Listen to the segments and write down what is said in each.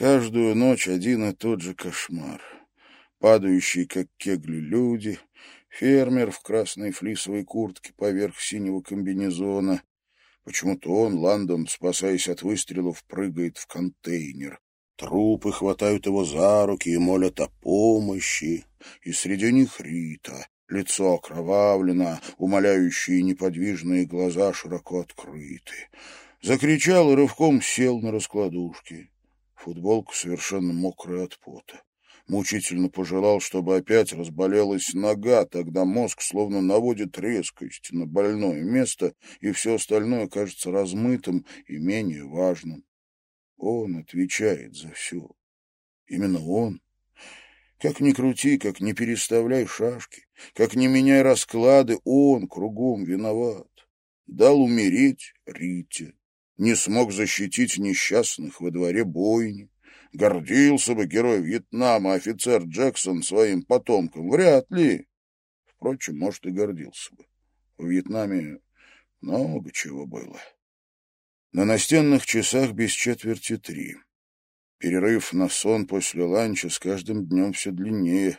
Каждую ночь один и тот же кошмар. Падающие, как кегли, люди, фермер в красной флисовой куртке поверх синего комбинезона. Почему-то он, Лондон, спасаясь от выстрелов, прыгает в контейнер. Трупы хватают его за руки и молят о помощи. И среди них Рита, лицо окровавлено, умоляющие неподвижные глаза широко открыты. Закричал и рывком сел на раскладушке. Футболка совершенно мокрая от пота. Мучительно пожелал, чтобы опять разболелась нога, тогда мозг словно наводит резкость на больное место, и все остальное кажется размытым и менее важным. Он отвечает за все. Именно он. Как ни крути, как ни переставляй шашки, как ни меняй расклады, он кругом виноват. Дал умереть Рите, не смог защитить несчастных во дворе бойни. Гордился бы герой Вьетнама, офицер Джексон, своим потомком. Вряд ли. Впрочем, может, и гордился бы. В Вьетнаме много чего было. На настенных часах без четверти три. Перерыв на сон после ланча с каждым днем все длиннее.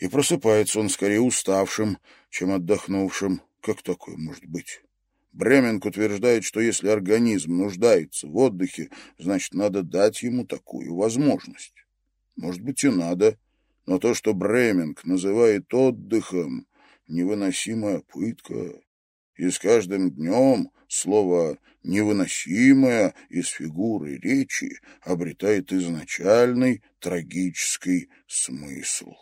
И просыпается он скорее уставшим, чем отдохнувшим. Как такое может быть? Бременг утверждает, что если организм нуждается в отдыхе, значит, надо дать ему такую возможность. Может быть, и надо, но то, что Бременг называет отдыхом, невыносимая пытка. И с каждым днем слово «невыносимое» из фигуры речи обретает изначальный трагический смысл.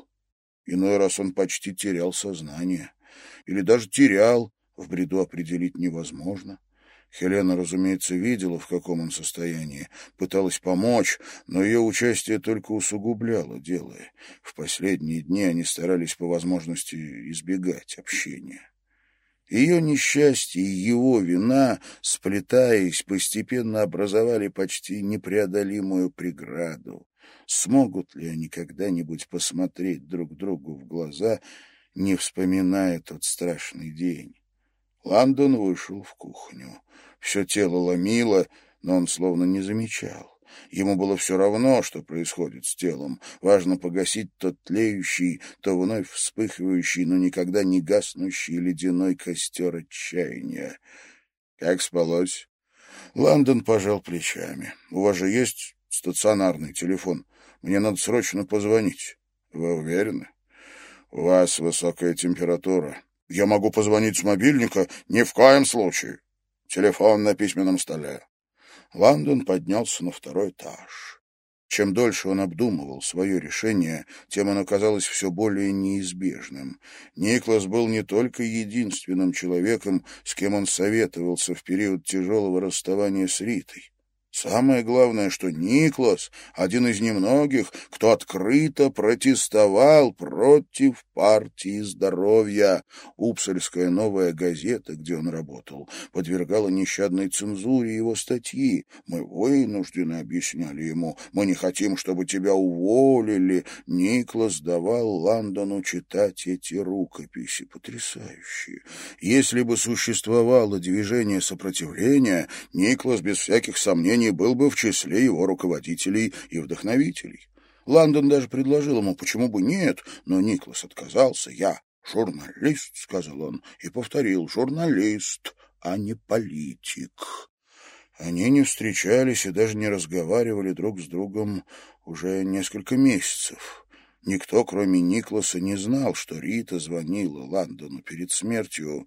Иной раз он почти терял сознание. Или даже терял, в бреду определить невозможно. Хелена, разумеется, видела, в каком он состоянии, пыталась помочь, но ее участие только усугубляло дело. В последние дни они старались по возможности избегать общения. Ее несчастье и его вина, сплетаясь, постепенно образовали почти непреодолимую преграду. Смогут ли они когда-нибудь посмотреть друг другу в глаза, не вспоминая тот страшный день? Лондон вышел в кухню. Все тело ломило, но он словно не замечал. Ему было все равно, что происходит с телом. Важно погасить тот тлеющий, то вновь вспыхивающий, но никогда не гаснущий ледяной костер отчаяния. Как спалось? Лондон пожал плечами. У вас же есть стационарный телефон. Мне надо срочно позвонить. Вы уверены? У вас высокая температура. Я могу позвонить с мобильника? Ни в коем случае. Телефон на письменном столе. Лондон поднялся на второй этаж. Чем дольше он обдумывал свое решение, тем оно казалось все более неизбежным. Никлас был не только единственным человеком, с кем он советовался в период тяжелого расставания с Ритой. Самое главное, что Никлас — один из немногих, кто открыто протестовал против партии здоровья. Упсальская новая газета, где он работал, подвергала нещадной цензуре его статьи. «Мы вынуждены», — объясняли ему, — «мы не хотим, чтобы тебя уволили». Никлас давал Лондону читать эти рукописи, потрясающие. Если бы существовало движение сопротивления, Никлас без всяких сомнений не был бы в числе его руководителей и вдохновителей. Лондон даже предложил ему, почему бы нет, но Никлас отказался. «Я журналист», — сказал он, и повторил, «журналист, а не политик». Они не встречались и даже не разговаривали друг с другом уже несколько месяцев. Никто, кроме Никласа, не знал, что Рита звонила Лондону перед смертью,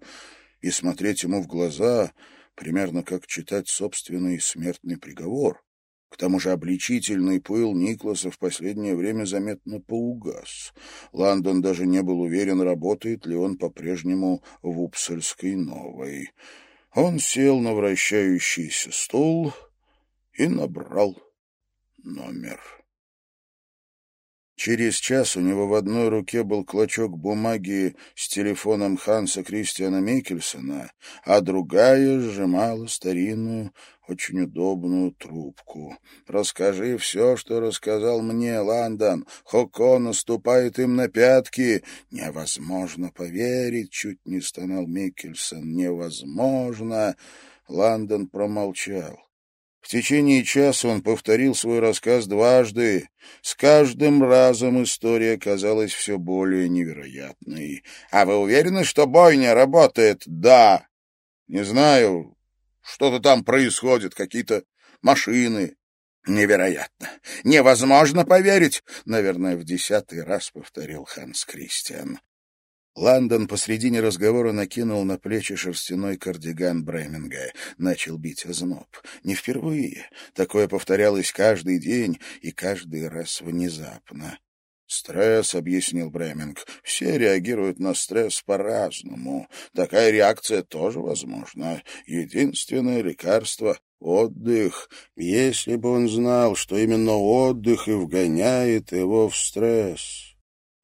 и смотреть ему в глаза примерно как читать собственный смертный приговор. К тому же обличительный пыл Никласа в последнее время заметно поугас. Лондон даже не был уверен, работает ли он по-прежнему в Упсальской новой. Он сел на вращающийся стул и набрал номер. Через час у него в одной руке был клочок бумаги с телефоном Ханса Кристиана Микельсона, а другая сжимала старинную, очень удобную трубку. «Расскажи все, что рассказал мне, Лондон. Хоко наступает им на пятки. Невозможно поверить!» — чуть не стонал Микельсон. «Невозможно!» Лондон промолчал. В течение часа он повторил свой рассказ дважды. С каждым разом история казалась все более невероятной. «А вы уверены, что бойня работает?» «Да». «Не знаю, что-то там происходит, какие-то машины». «Невероятно! Невозможно поверить!» — наверное, в десятый раз повторил Ханс Кристиан. Лондон посредине разговора накинул на плечи шерстяной кардиган Бреминга. Начал бить озноб. Не впервые. Такое повторялось каждый день и каждый раз внезапно. «Стресс», — объяснил Бреминг. «Все реагируют на стресс по-разному. Такая реакция тоже возможна. Единственное лекарство — отдых. Если бы он знал, что именно отдых и вгоняет его в стресс...»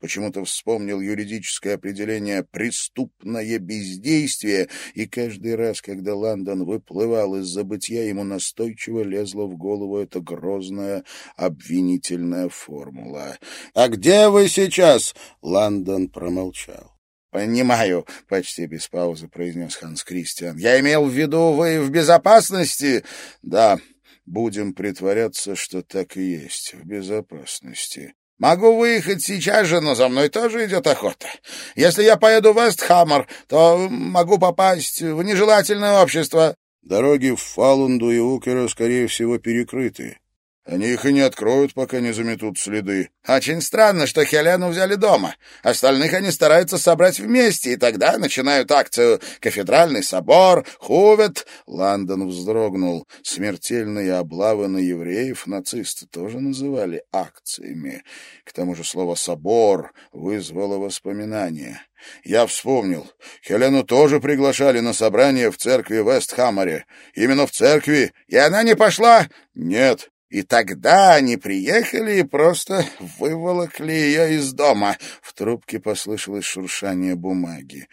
Почему-то вспомнил юридическое определение «преступное бездействие», и каждый раз, когда Лондон выплывал из забытья, ему настойчиво лезла в голову эта грозная обвинительная формула. «А где вы сейчас?» — Лондон промолчал. «Понимаю», — почти без паузы произнес Ханс Кристиан. «Я имел в виду, вы в безопасности?» «Да, будем притворяться, что так и есть, в безопасности». Могу выехать сейчас же, но за мной тоже идет охота. Если я поеду в Вестхаммер, то могу попасть в нежелательное общество. Дороги в Фалунду и Укера, скорее всего, перекрыты. Они их и не откроют, пока не заметут следы. Очень странно, что Хелену взяли дома. Остальных они стараются собрать вместе, и тогда начинают акцию «Кафедральный собор», «Хувет». Лондон вздрогнул. Смертельные облавы на евреев нацисты тоже называли акциями. К тому же слово «собор» вызвало воспоминания. Я вспомнил. Хелену тоже приглашали на собрание в церкви в Вестхаммере. Именно в церкви. И она не пошла? Нет. И тогда они приехали и просто выволокли ее из дома. В трубке послышалось шуршание бумаги.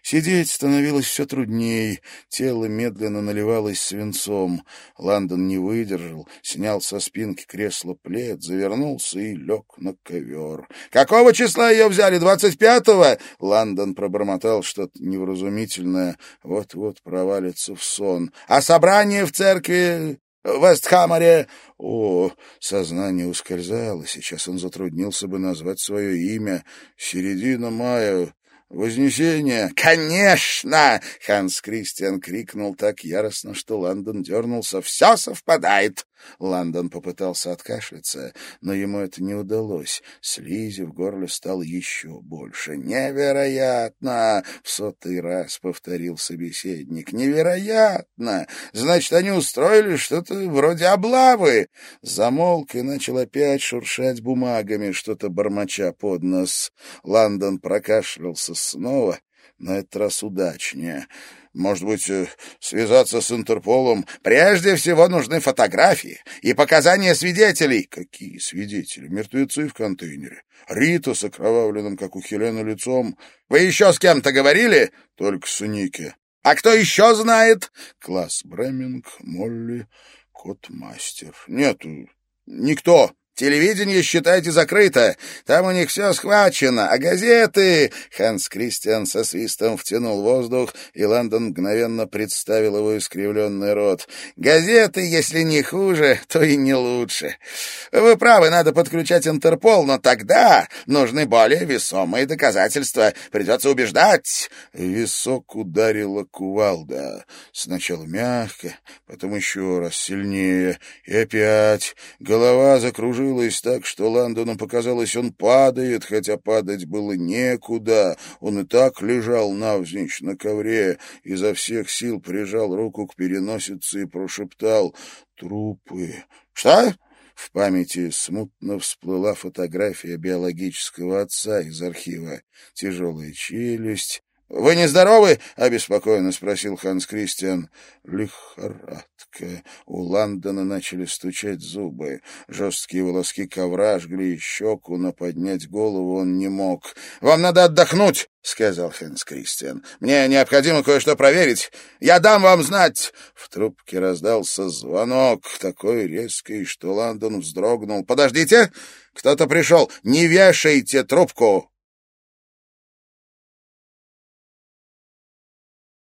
Сидеть становилось все трудней, тело медленно наливалось свинцом. Лондон не выдержал, снял со спинки кресла плед, завернулся и лег на ковер. «Какого числа ее взяли? Двадцать пятого?» Лондон пробормотал что-то невразумительное, вот-вот провалится в сон. «А собрание в церкви в Вестхаммере о, сознание ускользало, сейчас он затруднился бы назвать свое имя. Середина мая, «Вознесение!» «Конечно!» — Ханс Кристиан крикнул так яростно, что Лондон дернулся. «Все совпадает!» Лондон попытался откашляться, но ему это не удалось. Слизи в горле стало еще больше. «Невероятно!» — в сотый раз повторил собеседник. «Невероятно! Значит, они устроили что-то вроде облавы!» Замолк и начал опять шуршать бумагами, что-то бормоча под нос. Лондон прокашлялся снова, на этот раз удачнее. Может быть, э, связаться с Интерполом? Прежде всего нужны фотографии и показания свидетелей. Какие свидетели? Мертвецы в контейнере. Рита с окровавленным, как у Хелены, лицом. Вы еще с кем-то говорили? Только с Ники. А кто еще знает? Класс Бреминг, Молли, Кот-мастер. Нет, никто. Телевидение, считайте, закрыто. Там у них все схвачено. А газеты...» Ханс Кристиан со свистом втянул воздух, и Лондон мгновенно представил его искривленный рот. «Газеты, если не хуже, то и не лучше. Вы правы, надо подключать Интерпол, но тогда нужны более весомые доказательства. Придется убеждать». Висок ударила кувалда. Сначала мягко, потом еще раз сильнее. И опять голова закружилась закружилась так, что Ландону показалось, он падает, хотя падать было некуда. Он и так лежал навзничь на ковре, изо всех сил прижал руку к переносице и прошептал «Трупы». «Что?» В памяти смутно всплыла фотография биологического отца из архива. Тяжелая челюсть, «Вы нездоровы?» — обеспокоенно спросил Ханс Кристиан. «Лихорадка». У Ландона начали стучать зубы. Жесткие волоски ковра жгли щеку, но поднять голову он не мог. «Вам надо отдохнуть!» — сказал Ханс Кристиан. «Мне необходимо кое-что проверить. Я дам вам знать!» В трубке раздался звонок, такой резкий, что Ландон вздрогнул. «Подождите! Кто-то пришел! Не вешайте трубку!»